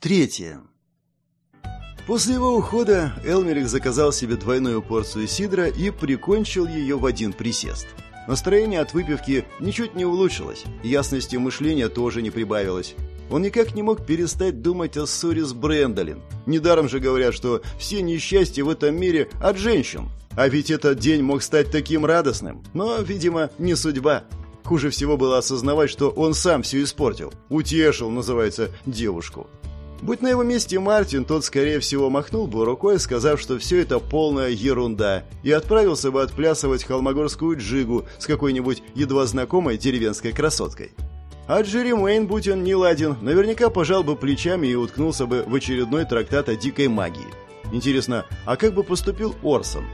Третье. После его ухода Элмерик заказал себе двойную порцию сидра и прикончил ее в один присест. Настроение от выпивки ничуть не улучшилось, ясности мышления тоже не прибавилось. Он никак не мог перестать думать о ссоре с Брэндолин. Недаром же говорят, что все несчастья в этом мире от женщин. А ведь этот день мог стать таким радостным. Но, видимо, не судьба. Хуже всего было осознавать, что он сам все испортил. Утешил, называется, девушку. Будь на его месте Мартин, тот, скорее всего, махнул бы рукой, сказав, что все это полная ерунда, и отправился бы отплясывать холмогорскую джигу с какой-нибудь едва знакомой деревенской красоткой. А Джерри Мэйн, будь он не ладен, наверняка пожал бы плечами и уткнулся бы в очередной трактат о дикой магии. Интересно, а как бы поступил Орсон?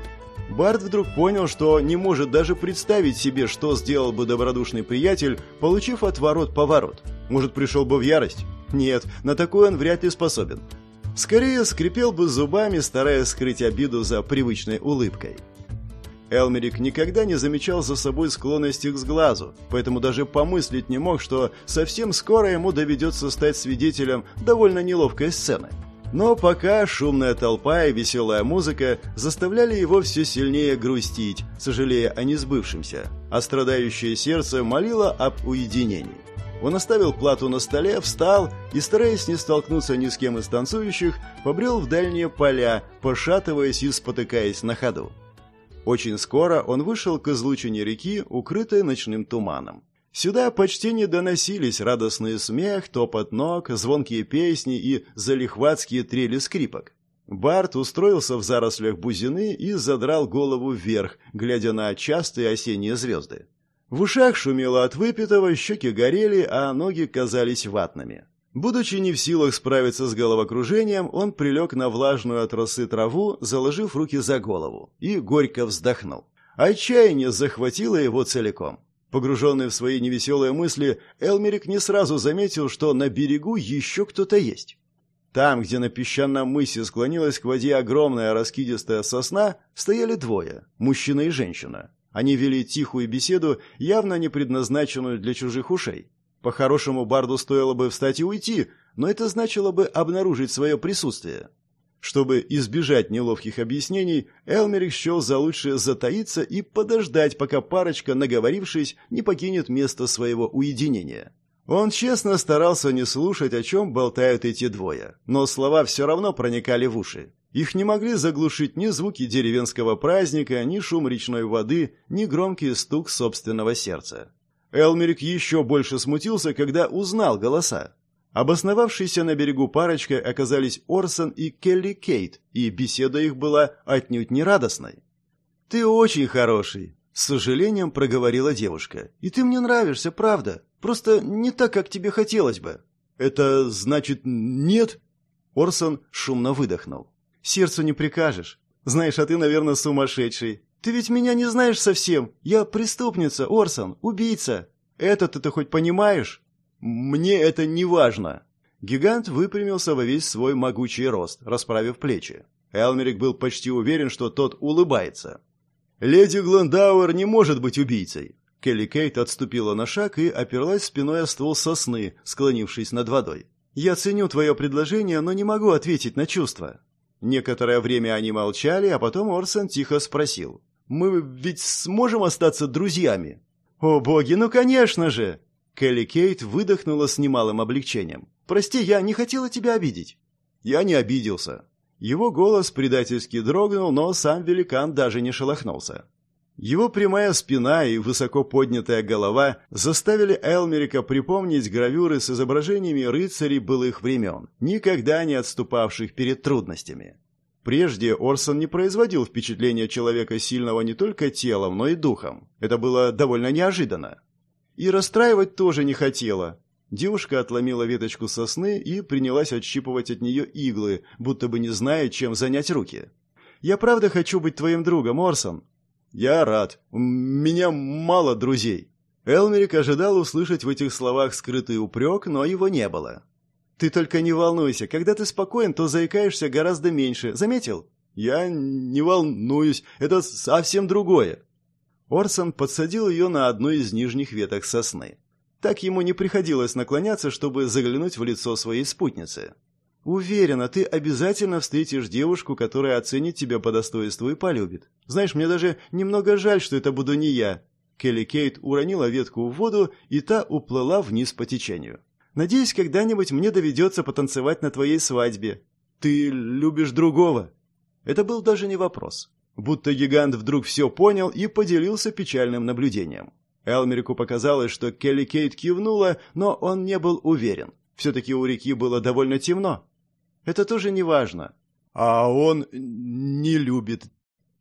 Барт вдруг понял, что не может даже представить себе, что сделал бы добродушный приятель, получив отворот-поворот. Может, пришел бы в ярость? Нет, на такое он вряд ли способен. Скорее скрипел бы зубами, стараясь скрыть обиду за привычной улыбкой. Элмерик никогда не замечал за собой склонности к сглазу, поэтому даже помыслить не мог, что совсем скоро ему доведется стать свидетелем довольно неловкой сцены. Но пока шумная толпа и веселая музыка заставляли его все сильнее грустить, сожалея о несбывшемся, а страдающее сердце молило об уединении. Он оставил плату на столе, встал и, стараясь не столкнуться ни с кем из танцующих, побрел в дальние поля, пошатываясь и спотыкаясь на ходу. Очень скоро он вышел к излучине реки, укрытой ночным туманом. Сюда почти не доносились радостный смех, топот ног, звонкие песни и залихватские трели скрипок. Барт устроился в зарослях бузины и задрал голову вверх, глядя на частые осенние звезды. В ушах шумело от выпитого, щеки горели, а ноги казались ватными. Будучи не в силах справиться с головокружением, он прилег на влажную от росы траву, заложив руки за голову, и горько вздохнул. Отчаяние захватило его целиком. Погруженный в свои невеселые мысли, Элмерик не сразу заметил, что на берегу еще кто-то есть. Там, где на песчаном мысе склонилась к воде огромная раскидистая сосна, стояли двое – мужчина и женщина. Они вели тихую беседу, явно не предназначенную для чужих ушей. По-хорошему Барду стоило бы встать и уйти, но это значило бы обнаружить свое присутствие. Чтобы избежать неловких объяснений, Элмерик счел за лучшее затаиться и подождать, пока парочка, наговорившись, не покинет место своего уединения. Он честно старался не слушать, о чем болтают эти двое, но слова все равно проникали в уши. Их не могли заглушить ни звуки деревенского праздника, ни шум речной воды, ни громкий стук собственного сердца. Элмерик еще больше смутился, когда узнал голоса. Обосновавшиеся на берегу парочкой оказались Орсон и Келли Кейт, и беседа их была отнюдь не радостной. «Ты очень хороший», — с сожалением проговорила девушка. «И ты мне нравишься, правда. Просто не так, как тебе хотелось бы». «Это значит нет?» Орсон шумно выдохнул. Сердцу не прикажешь. Знаешь, а ты, наверное, сумасшедший. Ты ведь меня не знаешь совсем. Я преступница, Орсон, убийца. Это ты хоть понимаешь? Мне это не важно. Гигант выпрямился во весь свой могучий рост, расправив плечи. Элмерик был почти уверен, что тот улыбается. «Леди Глендауэр не может быть убийцей!» Келли Кейт отступила на шаг и оперлась спиной о ствол сосны, склонившись над водой. «Я ценю твое предложение, но не могу ответить на чувства. Некоторое время они молчали, а потом Орсон тихо спросил. «Мы ведь сможем остаться друзьями?» «О, боги, ну конечно же!» Келли Кейт выдохнула с немалым облегчением. «Прости, я не хотела тебя обидеть». «Я не обиделся». Его голос предательски дрогнул, но сам великан даже не шелохнулся. Его прямая спина и высоко поднятая голова заставили Элмерика припомнить гравюры с изображениями рыцарей былых времен, никогда не отступавших перед трудностями. Прежде Орсон не производил впечатления человека сильного не только телом, но и духом. Это было довольно неожиданно. И расстраивать тоже не хотела. Девушка отломила веточку сосны и принялась отщипывать от нее иглы, будто бы не зная, чем занять руки. «Я правда хочу быть твоим другом, Орсон», «Я рад. У меня мало друзей». Элмерик ожидал услышать в этих словах скрытый упрек, но его не было. «Ты только не волнуйся. Когда ты спокоен, то заикаешься гораздо меньше. Заметил?» «Я не волнуюсь. Это совсем другое». Орсон подсадил ее на одну из нижних веток сосны. Так ему не приходилось наклоняться, чтобы заглянуть в лицо своей спутницы. Уверена, ты обязательно встретишь девушку, которая оценит тебя по достоинству и полюбит. Знаешь, мне даже немного жаль, что это буду не я». Келли Кейт уронила ветку в воду, и та уплыла вниз по течению. «Надеюсь, когда-нибудь мне доведется потанцевать на твоей свадьбе. Ты любишь другого?» Это был даже не вопрос. Будто гигант вдруг все понял и поделился печальным наблюдением. Элмерику показалось, что Келли Кейт кивнула, но он не был уверен. Все-таки у реки было довольно темно. Это тоже не важно. А он не любит.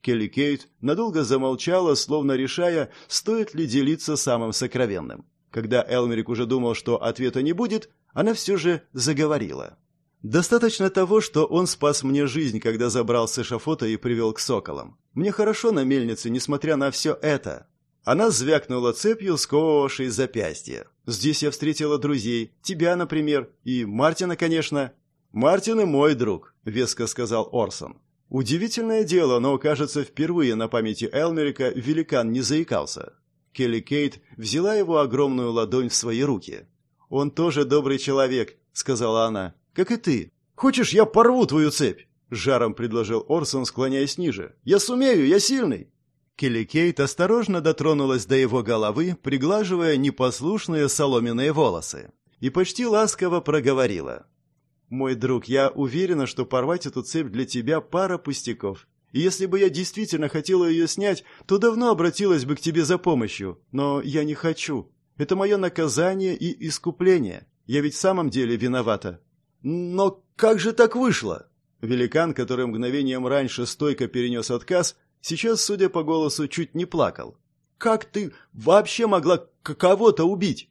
Келли Кейт надолго замолчала, словно решая, стоит ли делиться самым сокровенным. Когда Элмерик уже думал, что ответа не будет, она все же заговорила. «Достаточно того, что он спас мне жизнь, когда забрал с эшафота и привел к соколам. Мне хорошо на мельнице, несмотря на все это». Она звякнула цепью, сковывавшей запястье. «Здесь я встретила друзей. Тебя, например. И Мартина, конечно. «Мартин и мой друг», — веско сказал Орсон. Удивительное дело, но, кажется, впервые на памяти Элмерика великан не заикался. Келли Кейт взяла его огромную ладонь в свои руки. «Он тоже добрый человек», — сказала она, — «как и ты. Хочешь, я порву твою цепь?» — жаром предложил Орсон, склоняясь ниже. «Я сумею, я сильный». Келли Кейт осторожно дотронулась до его головы, приглаживая непослушные соломенные волосы, и почти ласково проговорила. «Мой друг, я уверена, что порвать эту цепь для тебя пара пустяков. И если бы я действительно хотела ее снять, то давно обратилась бы к тебе за помощью. Но я не хочу. Это мое наказание и искупление. Я ведь в самом деле виновата». «Но как же так вышло?» Великан, который мгновением раньше стойко перенес отказ, сейчас, судя по голосу, чуть не плакал. «Как ты вообще могла кого-то убить?»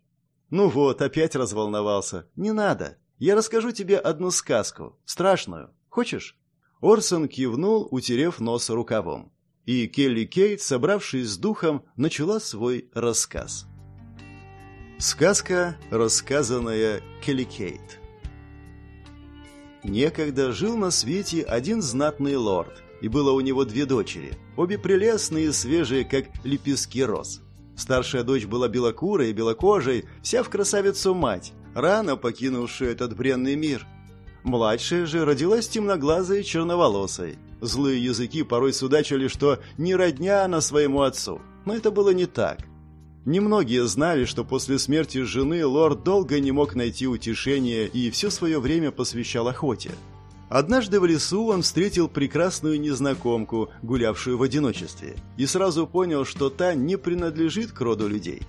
«Ну вот, опять разволновался. Не надо. Я расскажу тебе одну сказку, страшную. Хочешь?» Орсон кивнул, утерев нос рукавом. И Келли Кейт, собравшись с духом, начала свой рассказ. Сказка, рассказанная Келли Кейт. Некогда жил на свете один знатный лорд, и было у него две дочери, обе прелестные и свежие, как лепестки роз. Старшая дочь была белокурой и белокожей, вся в красавицу мать, рано покинувшую этот бренный мир. Младшая же родилась темноглазой и черноволосой. Злые языки порой судачили, что не родня она своему отцу, но это было не так. Немногие знали, что после смерти жены лорд долго не мог найти утешения и все свое время посвящал охоте. Однажды в лесу он встретил прекрасную незнакомку, гулявшую в одиночестве, и сразу понял, что та не принадлежит к роду людей.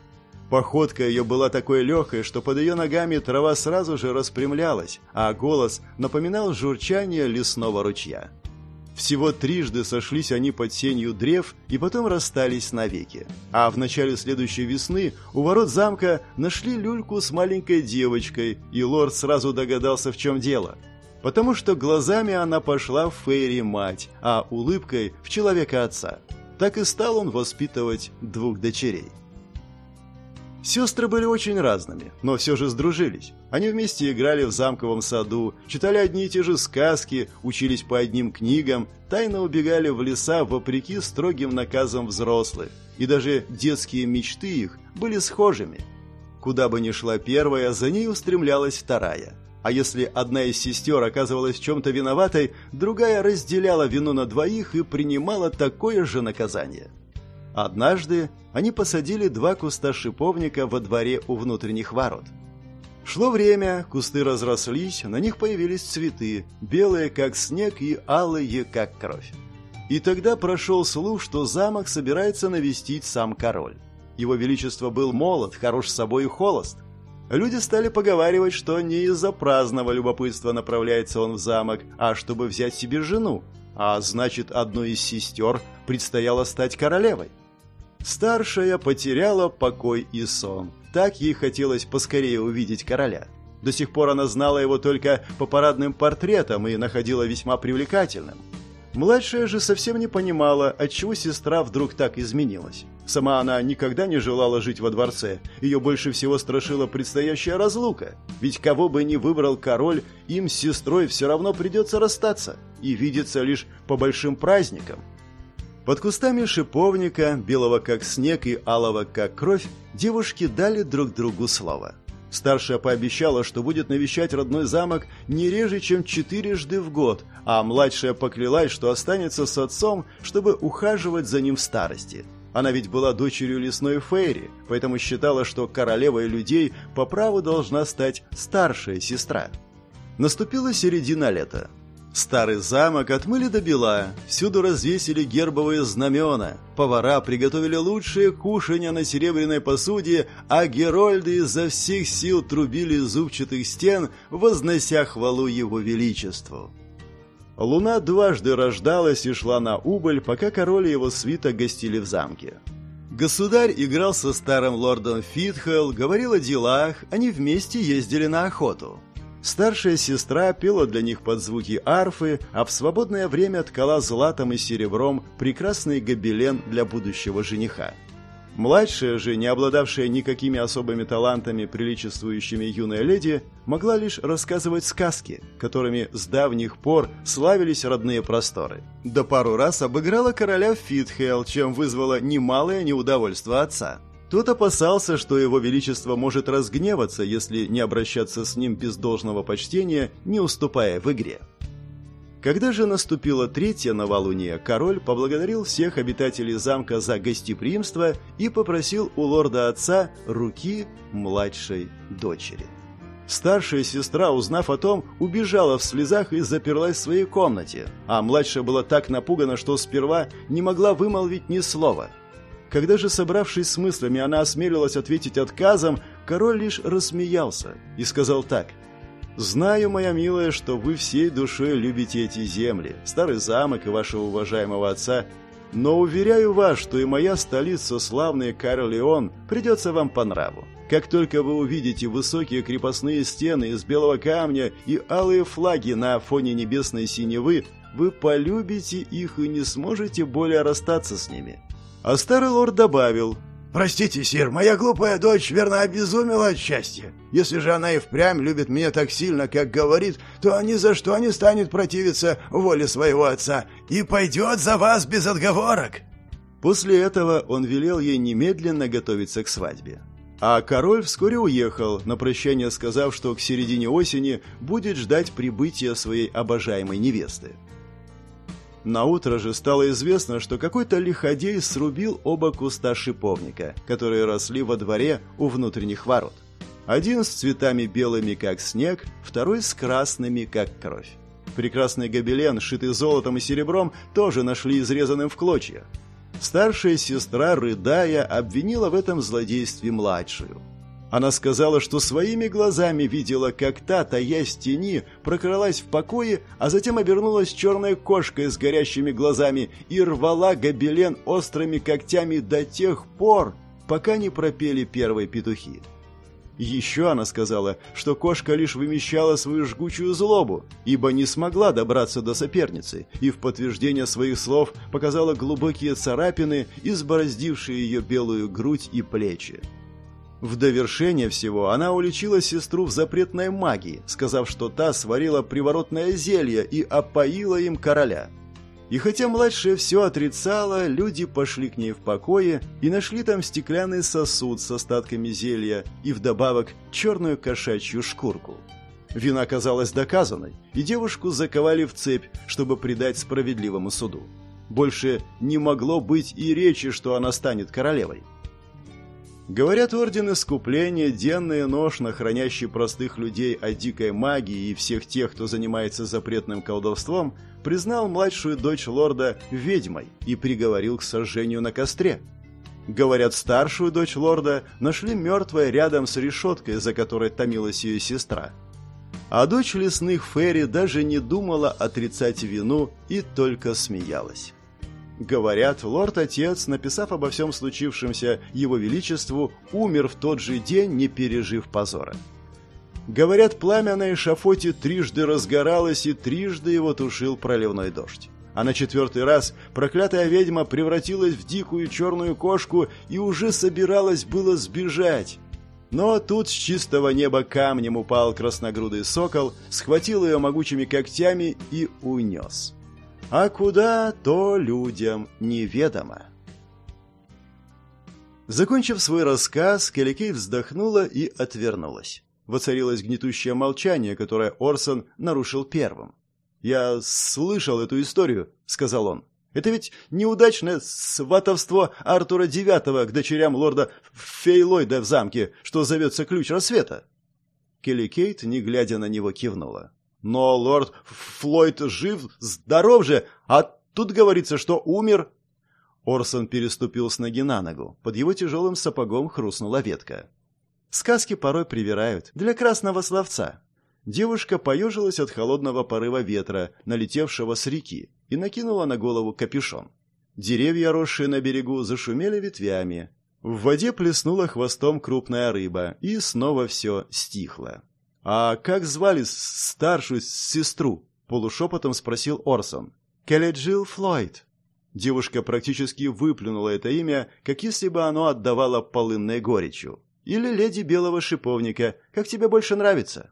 Походка ее была такой легкой, что под ее ногами трава сразу же распрямлялась, а голос напоминал журчание лесного ручья. Всего трижды сошлись они под сенью древ и потом расстались навеки. А в начале следующей весны у ворот замка нашли люльку с маленькой девочкой, и лорд сразу догадался, в чем дело. Потому что глазами она пошла в Фейри-мать, а улыбкой – в человека-отца. Так и стал он воспитывать двух дочерей. Сестры были очень разными, но все же сдружились. Они вместе играли в замковом саду, читали одни и те же сказки, учились по одним книгам, тайно убегали в леса вопреки строгим наказам взрослых. И даже детские мечты их были схожими. Куда бы ни шла первая, за ней устремлялась вторая. А если одна из сестер оказывалась в чем-то виноватой, другая разделяла вину на двоих и принимала такое же наказание. Однажды они посадили два куста шиповника во дворе у внутренних ворот. Шло время, кусты разрослись, на них появились цветы, белые как снег и алые как кровь. И тогда прошел слух, что замок собирается навестить сам король. Его величество был молод, хорош собой и холост. Люди стали поговаривать, что не из-за праздного любопытства направляется он в замок, а чтобы взять себе жену, а значит, одной из сестер предстояло стать королевой. Старшая потеряла покой и сон. Так ей хотелось поскорее увидеть короля. До сих пор она знала его только по парадным портретам и находила весьма привлекательным. Младшая же совсем не понимала, отчего сестра вдруг так изменилась. Сама она никогда не желала жить во дворце, ее больше всего страшила предстоящая разлука. Ведь кого бы ни выбрал король, им с сестрой все равно придется расстаться и видеться лишь по большим праздникам. Под кустами шиповника, белого как снег и алого как кровь, девушки дали друг другу слово. Старшая пообещала, что будет навещать родной замок не реже, чем четырежды в год, а младшая поклялась, что останется с отцом, чтобы ухаживать за ним в старости. Она ведь была дочерью лесной фейри, поэтому считала, что королевой людей по праву должна стать старшая сестра. Наступила середина лета. Старый замок отмыли до бела, всюду развесили гербовые знамена, повара приготовили лучшие кушанья на серебряной посуде, а герольды изо всех сил трубили зубчатых стен, вознося хвалу его величеству. Луна дважды рождалась и шла на убыль, пока король и его свита гостили в замке. Государь играл со старым лордом Фитхелл, говорил о делах, они вместе ездили на охоту. Старшая сестра пела для них под звуки арфы, а в свободное время ткала златом и серебром прекрасный гобелен для будущего жениха. Младшая же, не обладавшая никакими особыми талантами, приличествующими юной леди, могла лишь рассказывать сказки, которыми с давних пор славились родные просторы. Да пару раз обыграла короля в чем вызвала немалое неудовольство отца. Тот опасался, что его величество может разгневаться, если не обращаться с ним без должного почтения, не уступая в игре. Когда же наступило третье новолуние, король поблагодарил всех обитателей замка за гостеприимство и попросил у лорда-отца руки младшей дочери. Старшая сестра, узнав о том, убежала в слезах и заперлась в своей комнате, а младшая была так напугана, что сперва не могла вымолвить ни слова – когда же, собравшись с мыслями, она осмелилась ответить отказом, король лишь рассмеялся и сказал так. «Знаю, моя милая, что вы всей душой любите эти земли, старый замок и вашего уважаемого отца, но уверяю вас, что и моя столица, славный Карлеон, придется вам по нраву. Как только вы увидите высокие крепостные стены из белого камня и алые флаги на фоне небесной синевы, вы полюбите их и не сможете более расстаться с ними. А старый лорд добавил. «Простите, сир, моя глупая дочь верно обезумела от счастья. Если же она и впрямь любит меня так сильно, как говорит, то ни за что не станет противиться воле своего отца и пойдет за вас без отговорок». После этого он велел ей немедленно готовиться к свадьбе. А король вскоре уехал, на прощание сказав, что к середине осени будет ждать прибытия своей обожаемой невесты. На утро же стало известно, что какой-то лиходей срубил оба куста шиповника, которые росли во дворе у внутренних ворот. Один с цветами белыми, как снег, второй с красными, как кровь. Прекрасный гобелен, шитый золотом и серебром, тоже нашли изрезанным в клочья. Старшая сестра, рыдая, обвинила в этом злодействе младшую. Она сказала, что своими глазами видела, как та, таясь тени, прокралась в покое, а затем обернулась черной кошкой с горящими глазами и рвала гобелен острыми когтями до тех пор, пока не пропели первые петухи. Еще она сказала, что кошка лишь вымещала свою жгучую злобу, ибо не смогла добраться до соперницы, и в подтверждение своих слов показала глубокие царапины, избороздившие ее белую грудь и плечи. В довершение всего она уличила сестру в запретной магии, сказав, что та сварила приворотное зелье и опоила им короля. И хотя младшая все отрицала, люди пошли к ней в покое и нашли там стеклянный сосуд с остатками зелья и вдобавок черную кошачью шкурку. Вина оказалась доказанной, и девушку заковали в цепь, чтобы предать справедливому суду. Больше не могло быть и речи, что она станет королевой. Говорят, Орден Искупления, денный нож, хранящий простых людей от дикой магии и всех тех, кто занимается запретным колдовством, признал младшую дочь лорда ведьмой и приговорил к сожжению на костре. Говорят, старшую дочь лорда нашли мертвой рядом с решеткой, за которой томилась ее сестра. А дочь лесных Ферри даже не думала отрицать вину и только смеялась. Говорят, лорд-отец, написав обо всем случившемся его величеству, умер в тот же день, не пережив позора. Говорят, пламя на эшафоте трижды разгоралось и трижды его тушил проливной дождь. А на четвертый раз проклятая ведьма превратилась в дикую черную кошку и уже собиралась было сбежать. Но тут с чистого неба камнем упал красногрудый сокол, схватил ее могучими когтями и унес а куда, то людям неведомо. Закончив свой рассказ, Келикей вздохнула и отвернулась. Воцарилось гнетущее молчание, которое Орсон нарушил первым. «Я слышал эту историю», — сказал он. «Это ведь неудачное сватовство Артура Девятого к дочерям лорда Фейлойда в замке, что зовется Ключ Рассвета». Келли Кейт, не глядя на него, кивнула. «Но лорд Флойд жив, здоров же, а тут говорится, что умер». Орсон переступил с ноги на ногу. Под его тяжелым сапогом хрустнула ветка. Сказки порой привирают. Для красного словца. Девушка поежилась от холодного порыва ветра, налетевшего с реки, и накинула на голову капюшон. Деревья, росшие на берегу, зашумели ветвями. В воде плеснула хвостом крупная рыба, и снова все стихло. «А как звали старшую сестру?» — полушепотом спросил Орсон. «Келеджил Флойд». Девушка практически выплюнула это имя, как если бы оно отдавало полынной горечью. «Или леди белого шиповника, как тебе больше нравится?»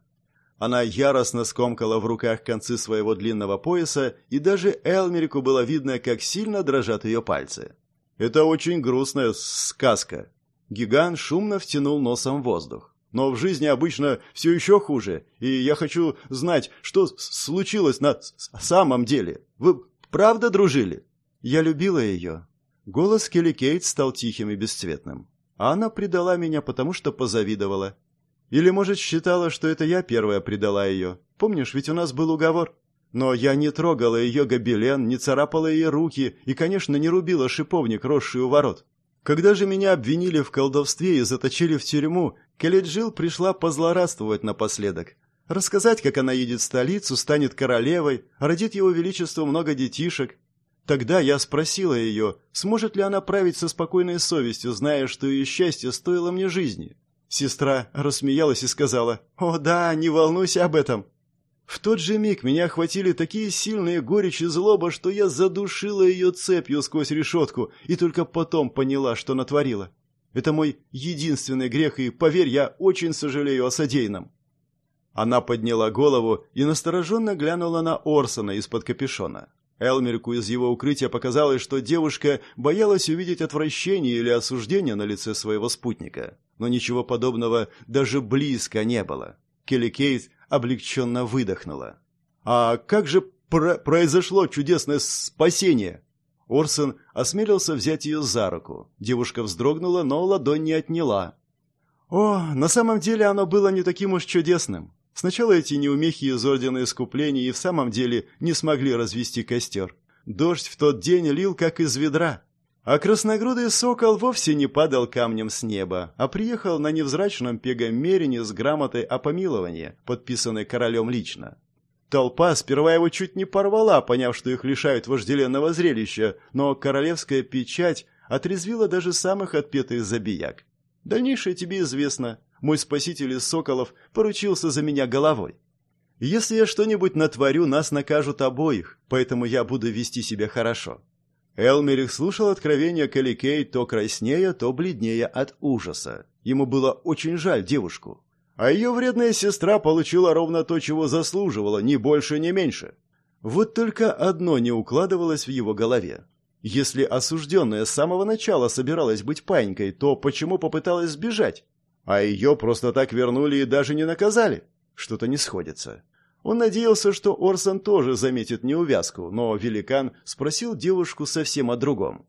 Она яростно скомкала в руках концы своего длинного пояса, и даже Элмерику было видно, как сильно дрожат ее пальцы. «Это очень грустная сказка». Гигант шумно втянул носом воздух. «Но в жизни обычно все еще хуже, и я хочу знать, что случилось на самом деле. Вы правда дружили?» «Я любила ее». Голос Келли Кейт стал тихим и бесцветным. А она предала меня, потому что позавидовала. Или, может, считала, что это я первая предала ее. Помнишь, ведь у нас был уговор? Но я не трогала ее гобелен, не царапала ей руки и, конечно, не рубила шиповник, росший у ворот. Когда же меня обвинили в колдовстве и заточили в тюрьму, Келеджил пришла позлорадствовать напоследок. Рассказать, как она едет в столицу, станет королевой, родит его величеству много детишек. Тогда я спросила ее, сможет ли она править со спокойной совестью, зная, что ее счастье стоило мне жизни. Сестра рассмеялась и сказала, «О да, не волнуйся об этом». В тот же миг меня охватили такие сильные горечь и злоба, что я задушила ее цепью сквозь решетку и только потом поняла, что натворила. Это мой единственный грех, и, поверь, я очень сожалею о содеянном. Она подняла голову и настороженно глянула на Орсона из-под капюшона. Элмерку из его укрытия показалось, что девушка боялась увидеть отвращение или осуждение на лице своего спутника. Но ничего подобного даже близко не было. Келли Кейт облегченно выдохнула. «А как же про произошло чудесное спасение?» Орсон осмелился взять ее за руку. Девушка вздрогнула, но ладонь не отняла. «О, на самом деле оно было не таким уж чудесным. Сначала эти неумехи из Ордена Искупления и в самом деле не смогли развести костер. Дождь в тот день лил как из ведра. А красногрудый сокол вовсе не падал камнем с неба, а приехал на невзрачном пегомерине с грамотой о помиловании, подписанной королем лично. Толпа сперва его чуть не порвала, поняв, что их лишают вожделенного зрелища, но королевская печать отрезвила даже самых отпетых забияк. Дальнейшее тебе известно мой спаситель из соколов поручился за меня головой. Если я что-нибудь натворю, нас накажут обоих, поэтому я буду вести себя хорошо». Элмерих слушал откровения Каликей то краснея, то бледнее от ужаса. Ему было очень жаль девушку. А ее вредная сестра получила ровно то, чего заслуживала, ни больше, ни меньше. Вот только одно не укладывалось в его голове. Если осужденная с самого начала собиралась быть панькой, то почему попыталась сбежать? А ее просто так вернули и даже не наказали. Что-то не сходится. Он надеялся, что Орсон тоже заметит неувязку, но великан спросил девушку совсем о другом.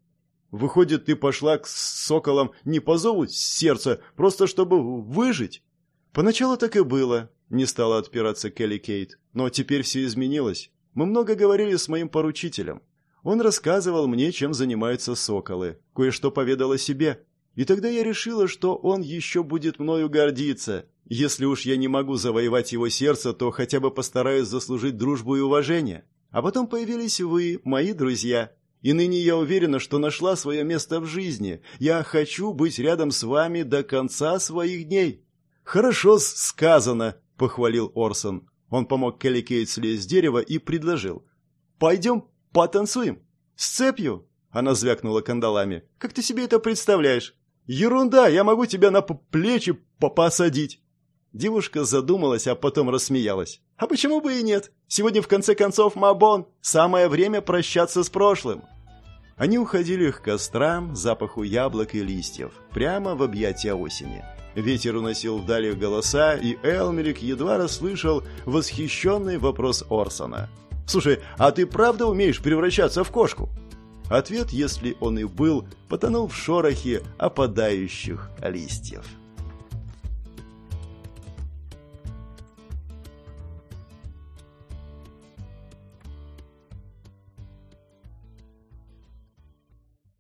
«Выходит, ты пошла к соколам не по зову сердца, просто чтобы выжить?» «Поначалу так и было», — не стала отпираться Келли Кейт. «Но теперь все изменилось. Мы много говорили с моим поручителем. Он рассказывал мне, чем занимаются соколы. Кое-что поведал о себе. И тогда я решила, что он еще будет мною гордиться. Если уж я не могу завоевать его сердце, то хотя бы постараюсь заслужить дружбу и уважение. А потом появились вы, мои друзья. И ныне я уверена, что нашла свое место в жизни. Я хочу быть рядом с вами до конца своих дней. Хорошо сказано, похвалил Орсон. Он помог Келли Кейт слезть с дерева и предложил. Пойдем потанцуем. С цепью. Она звякнула кандалами. Как ты себе это представляешь? «Ерунда, я могу тебя на плечи посадить!» Девушка задумалась, а потом рассмеялась. «А почему бы и нет? Сегодня, в конце концов, Мабон. Самое время прощаться с прошлым». Они уходили к кострам, запаху яблок и листьев, прямо в объятия осени. Ветер уносил вдали голоса, и Элмерик едва расслышал восхищенный вопрос Орсона. «Слушай, а ты правда умеешь превращаться в кошку?» Ответ, если он и был, потонул в шорохе опадающих листьев.